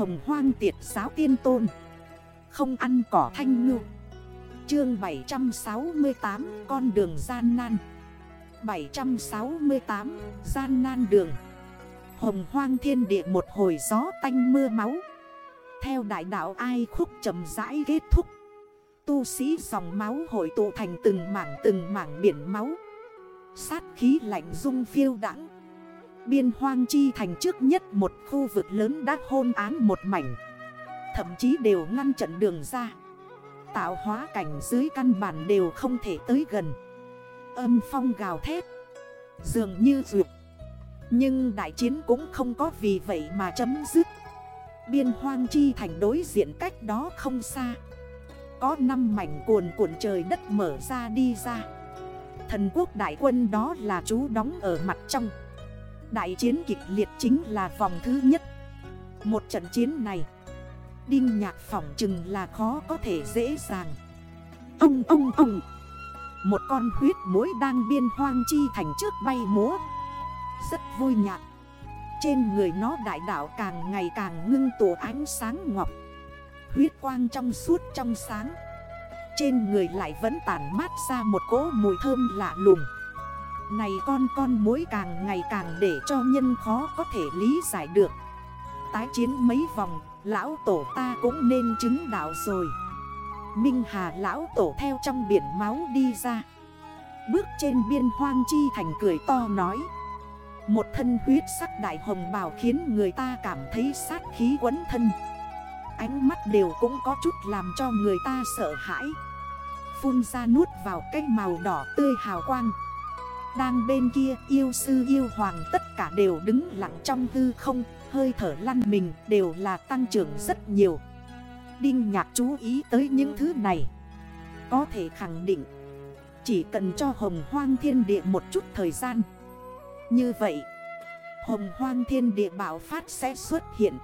Hồng hoang tiệt giáo tiên tôn. Không ăn cỏ thanh ngư. Chương 768 Con đường gian nan. 768 Gian nan đường. Hồng hoang thiên địa một hồi gió tanh mưa máu. Theo đại đạo ai khúc chậm rãi kết thúc. Tu sĩ dòng máu hội tụ thành từng mảng từng mảng biển máu. Sát khí lạnh dung phiêu đắng Biên hoang chi thành trước nhất một khu vực lớn đã hôn án một mảnh. Thậm chí đều ngăn chặn đường ra. Tạo hóa cảnh dưới căn bản đều không thể tới gần. Âm phong gào thét. Dường như duyệt. Nhưng đại chiến cũng không có vì vậy mà chấm dứt. Biên hoang chi thành đối diện cách đó không xa. Có 5 mảnh cuồn cuộn trời đất mở ra đi ra. Thần quốc đại quân đó là chú đóng ở mặt trong. Đại chiến kịch liệt chính là vòng thứ nhất. Một trận chiến này, Đinh nhạc phỏng chừng là khó có thể dễ dàng. Ông ông ông. Một con huyết mối đang biên hoang chi thành trước bay múa. Rất vui nhạc. Trên người nó đại đảo càng ngày càng ngưng tổ ánh sáng ngọc. Huyết quang trong suốt trong sáng. Trên người lại vẫn tản mát ra một cỗ mùi thơm lạ lùng. Này con con mối càng ngày càng để cho nhân khó có thể lý giải được. Tái chiến mấy vòng, Lão tổ ta cũng nên chứng đạo rồi. Minh Hà lão tổ theo trong biển máu đi ra. Bước trên biên hoang chi thành cười to nói. Một thân huyết sắc đại hồng bào khiến người ta cảm thấy sát khí quấn thân. Ánh mắt đều cũng có chút làm cho người ta sợ hãi. Phun ra nuốt vào cái màu đỏ tươi hào quang. Đang bên kia, yêu sư yêu hoàng tất cả đều đứng lặng trong hư không, Hơi thở lăn mình đều là tăng trưởng rất nhiều. Đinh nhạc chú ý tới những thứ này. Có thể khẳng định, Chỉ cần cho hồng hoang thiên địa một chút thời gian. Như vậy, Hồng hoang thiên địa bảo phát sẽ xuất hiện.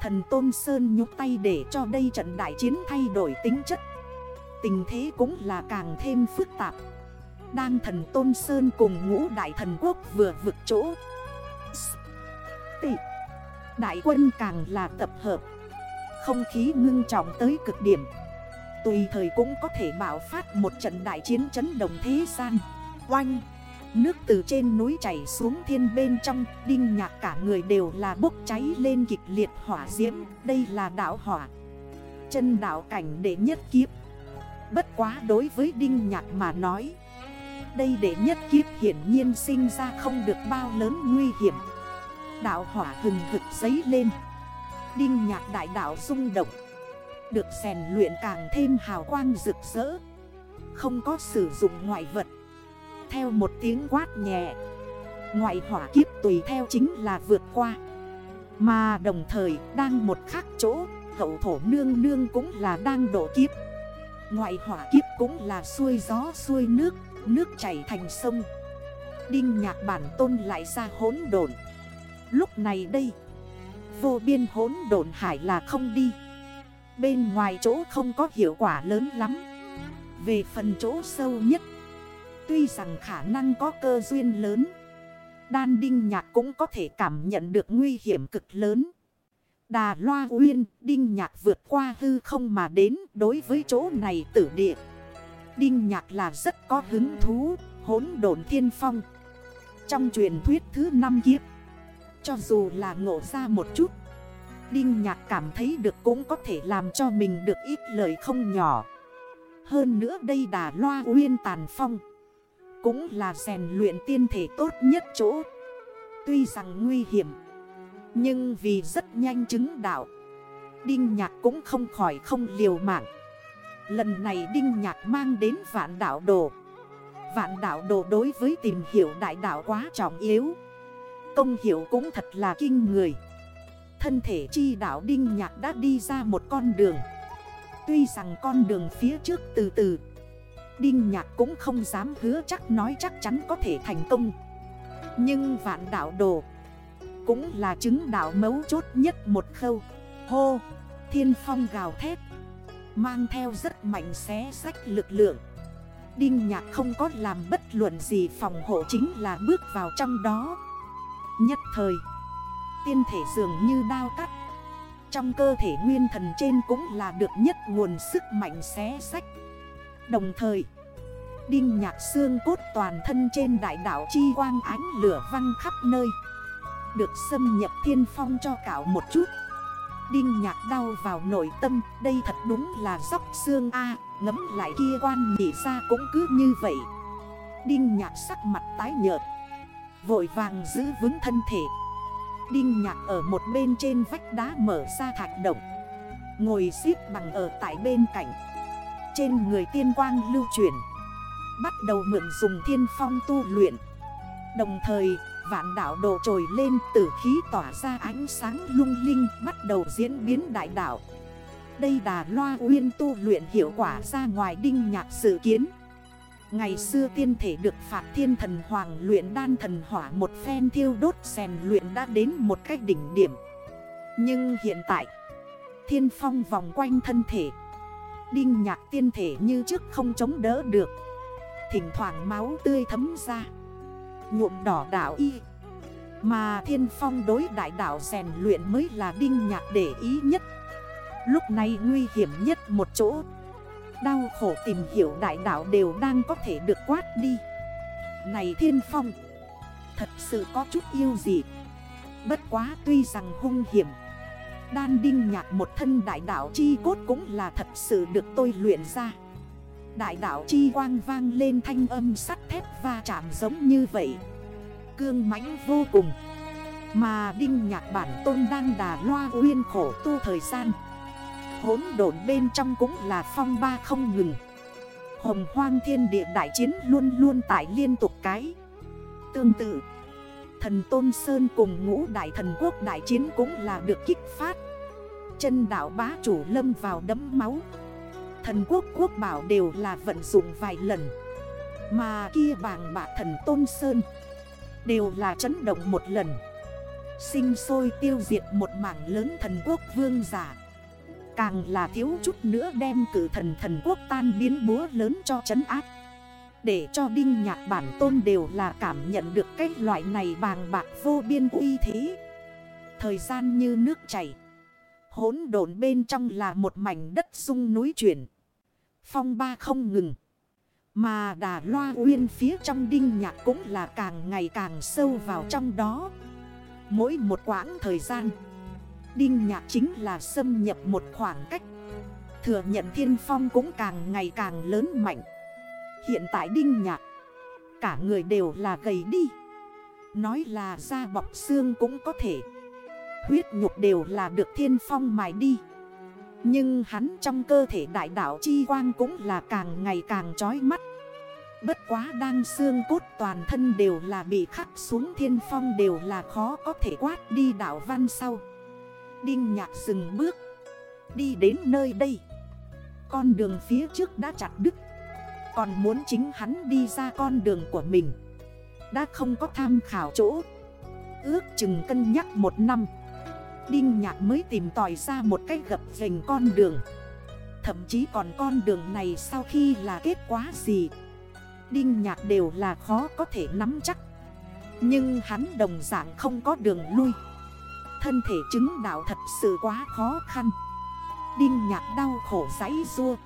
Thần Tôn Sơn nhúc tay để cho đây trận đại chiến thay đổi tính chất. Tình thế cũng là càng thêm phức tạp. Đang thần Tôn Sơn cùng ngũ đại thần quốc vừa vực chỗ. Tị Đại quân càng là tập hợp. Không khí ngưng trọng tới cực điểm. Tùy thời cũng có thể bảo phát một trận đại chiến chấn động thế gian. Oanh, Nước từ trên núi chảy xuống thiên bên trong, Đinh nhạc cả người đều là bốc cháy lên kịch liệt hỏa diễm. Đây là đảo hỏa. Chân đảo cảnh đệ nhất kiếp. Bất quá đối với Đinh nhạc mà nói đây đệ nhất kiếp hiển nhiên sinh ra không được bao lớn nguy hiểm. Đạo hỏa hừng hực giấy lên. Đinh nhạc đại đạo rung động. Được rèn luyện càng thêm hào quang rực rỡ. Không có sử dụng ngoại vật. Theo một tiếng quát nhẹ. Ngoại hỏa kiếp tùy theo chính là vượt qua. Mà đồng thời đang một khác chỗ, Hậu thổ nương nương cũng là đang độ kiếp. Ngoại hỏa kiếp cũng là xuôi gió xuôi nước. Nước chảy thành sông. Đinh nhạc bản tôn lại ra hốn đồn Lúc này đây, Vô biên hốn đồn hải là không đi. Bên ngoài chỗ không có hiệu quả lớn lắm. Về phần chỗ sâu nhất, Tuy rằng khả năng có cơ duyên lớn, Đan Đinh Nhạc cũng có thể cảm nhận được nguy hiểm cực lớn. Đà Loa Uyên, Đinh Nhạc vượt qua hư không mà đến Đối với chỗ này tử địa. Đinh Nhạc là rất có hứng thú Hốn độn thiên phong. Trong truyền thuyết thứ 5 kiếp cho dù là ngộ ra một chút, Đinh nhạc cảm thấy được cũng có thể làm cho mình được ít lời không nhỏ. Hơn nữa đây đà loa uyên tàn phong, Cũng là rèn luyện tiên thể tốt nhất chỗ. Tuy rằng nguy hiểm, Nhưng vì rất nhanh chứng đạo, Đinh nhạc cũng không khỏi không liều mạng. Lần này Đinh nhạc mang đến vạn đảo đồ. Vạn đảo đồ đối với tìm hiểu đại đảo quá trọng yếu. Công hiểu cũng thật là kinh người. Thân thể chi đảo Đinh Nhạc đã đi ra một con đường. Tuy rằng con đường phía trước từ từ, Đinh Nhạc cũng không dám hứa chắc nói chắc chắn có thể thành công. Nhưng vạn đảo đồ Cũng là chứng đảo mấu chốt nhất một khâu. Hô, Thiên phong gào thét. Mang theo rất mạnh xé sách lực lượng. Đinh Nhạc không có làm bất luận gì phòng hộ chính là bước vào trong đó. Nhất thời, Tiên thể dường như đao cắt. Trong cơ thể nguyên thần trên cũng là được nhất nguồn sức mạnh xé sách. Đồng thời, Đinh nhạc xương cốt toàn thân trên đại đảo chi quang ánh lửa văng khắp nơi. Được xâm nhập thiên phong cho cảo một chút. Đinh nhạc đau vào nội tâm, Đây thật đúng là sóc xương A, Ngấm lại kia quan nhị ra cũng cứ như vậy. Đinh nhạc sắc mặt tái nhợt, Vội vàng giữ vững thân thể. Đinh nhạc ở một bên trên vách đá mở ra thạch động, Ngồi xếp bằng ở tại bên cạnh. Trên người tiên quang lưu chuyển, Bắt đầu mượn dùng thiên phong tu luyện. Đồng thời vạn đảo đồ trồi lên, tử khí tỏa ra ánh sáng lung linh, Bắt đầu diễn biến đại đảo Đây đà loa uyên tu luyện hiệu quả ra ngoài đinh nhạc sự kiến. Ngày xưa tiên thể được phạt thiên thần hoàng luyện đan thần hỏa một phen thiêu đốt rèn luyện đã đến một cách đỉnh điểm. Nhưng hiện tại, Thiên phong vòng quanh thân thể, Đinh nhạc tiên thể như trước không chống đỡ được. Thỉnh thoảng máu tươi thấm ra. Nhuộm đỏ đảo y. Mà thiên phong đối đại đảo rèn luyện mới là đinh nhạc để ý nhất. Lúc này nguy hiểm nhất một chỗ. Đau khổ tìm hiểu đại đảo đều đang có thể được quát đi. Này thiên phong, Thật sự có chút yêu gì? Bất quá tuy rằng hung hiểm, Đan đinh nhạc một thân đại đảo chi cốt cũng là thật sự được tôi luyện ra. Đại đảo chi quang vang lên thanh âm sắt thép va chạm giống như vậy. Cương mãnh vô cùng. Mà đinh nhạc bản tôn đang đà loa uyên khổ tu thời gian. Hốn độn bên trong cũng là phong ba không ngừng. Hồng hoang thiên địa đại chiến luôn luôn tại liên tục cái. Tương tự, Thần Tôn Sơn cùng ngũ đại thần quốc đại chiến cũng là được kích phát. Chân đảo bá chủ lâm vào đấm máu. Thần quốc quốc bảo đều là vận dụng vài lần. Mà kia bàng bạc thần Tôn Sơn Đều là chấn động một lần. Sinh sôi tiêu diệt một mảng lớn thần quốc vương giả. Càng là thiếu chút nữa đem cử thần thần quốc tan biến búa lớn cho chấn áp. Để cho đinh nhạc bản tôn đều là cảm nhận được cái loại này bàng bạc vô biên uy thế. Thời gian như nước chảy Hốn độn bên trong là một mảnh đất sung núi chuyển. Phong ba không ngừng. Mà đà loa uyên phía trong đinh nhạc cũng là càng ngày càng sâu vào trong đó. Mỗi một quãng thời gian, Đinh nhạc chính là xâm nhập một khoảng cách. Thừa nhận thiên phong cũng càng ngày càng lớn mạnh. Hiện tại đinh nhạc, Cả người đều là gầy đi. Nói là da bọc xương cũng có thể. Huyết nhục đều là được thiên phong mài đi. Nhưng hắn trong cơ thể đại đảo chi quang cũng là càng ngày càng chói mắt. Bất quá đang xương cốt toàn thân đều là bị khắc xuống thiên phong đều là khó có thể quát đi đảo văn sau. Đinh nhạc dừng bước. Đi đến nơi đây. Con đường phía trước đã chặt đứt. Còn muốn chính hắn đi ra con đường của mình. Đã không có tham khảo chỗ. Ước chừng cân nhắc một năm. Đinh nhạc mới tìm tòi ra một cách gập dành con đường. Thậm chí còn con đường này sau khi là kết quả gì? Đinh nhạc đều là khó có thể nắm chắc. Nhưng hắn đồng dạng không có đường lui. Thân thể chứng đạo thật sự quá khó khăn. Đinh nhạc đau khổ giấy rua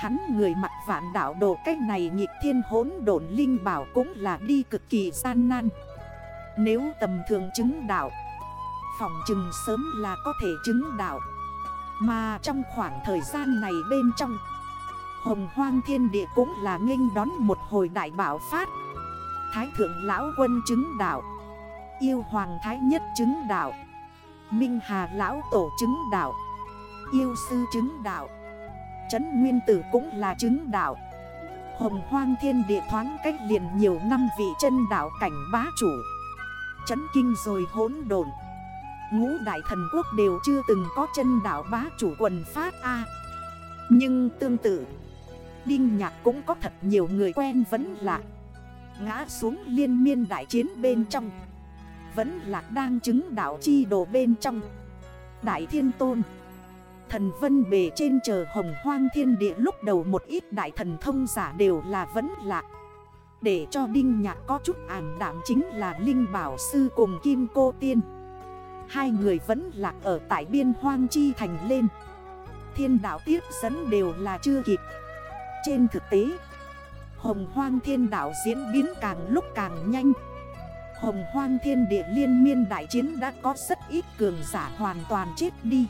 Hắn người mặt vạn đảo đồ cách này nhịp thiên hốn đồn linh bảo cũng là đi cực kỳ gian nan. Nếu tầm thường chứng đạo Phòng chừng sớm là có thể chứng đạo. Mà trong khoảng thời gian này bên trong, Hồng hoang thiên địa cũng là nghênh đón một hồi đại bảo phát. Thái thượng lão quân chứng đạo, Yêu hoàng thái nhất chứng đạo, Minh Hà Lão Tổ chứng đạo, Yêu sư chứng đạo Trấn Nguyên Tử cũng là chứng đạo. Hồng Hoang Thiên Địa thoáng cách liền nhiều năm vị chân đạo cảnh bá chủ. Chấn Kinh rồi hỗn đồn Ngũ Đại Thần Quốc đều chưa từng có chân đạo bá chủ quần phát A. Nhưng tương tự, Đinh Nhạc cũng có thật nhiều người quen vẫn lạ Ngã xuống liên miên đại chiến bên trong. Vẫn lạc đang chứng đạo chi đồ bên trong. Đại thiên tôn, Thần vân bề trên chờ hồng hoang thiên địa lúc đầu một ít đại thần thông giả đều là vẫn lạc Để cho Đinh Nhạc có chút ảm đảm chính là Linh Bảo Sư cùng Kim Cô Tiên. Hai người vẫn lạc ở tại biên hoang chi thành lên. Thiên đạo tiếp dẫn đều là chưa kịp. Trên thực tế Hồng hoang thiên đạo diễn biến càng lúc càng nhanh. Hồng hoang thiên địa liên miên đại chiến đã có rất ít cường giả hoàn toàn chết đi.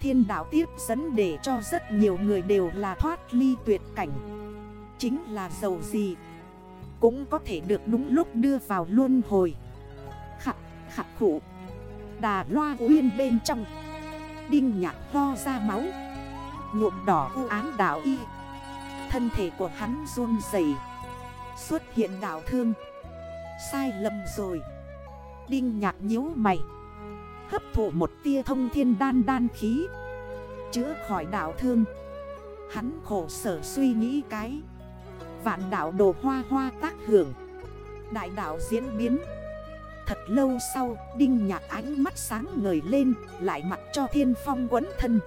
Thiên đạo tiếp dẫn để cho rất nhiều người đều là thoát ly tuyệt cảnh. Chính là dầu gì Cũng có thể được đúng lúc đưa vào luân hồi. Khắc, khắc khủ. Đà loa uyên bên trong. Đinh nhạc ho ra máu. Nhuộm đỏ u án đảo y. Thân thể của hắn run dày Xuất hiện đảo thương. Sai lầm rồi. Đinh nhạc nhíu mày. Hấp thụ một tia thông thiên đan đan khí. Chữa khỏi đảo thương. Hắn khổ sở suy nghĩ cái. Vạn đảo đồ hoa hoa tác hưởng. Đại đảo diễn biến. Thật lâu sau, Đinh nhạc ánh mắt sáng ngời lên, Lại mặt cho thiên phong quấn thân.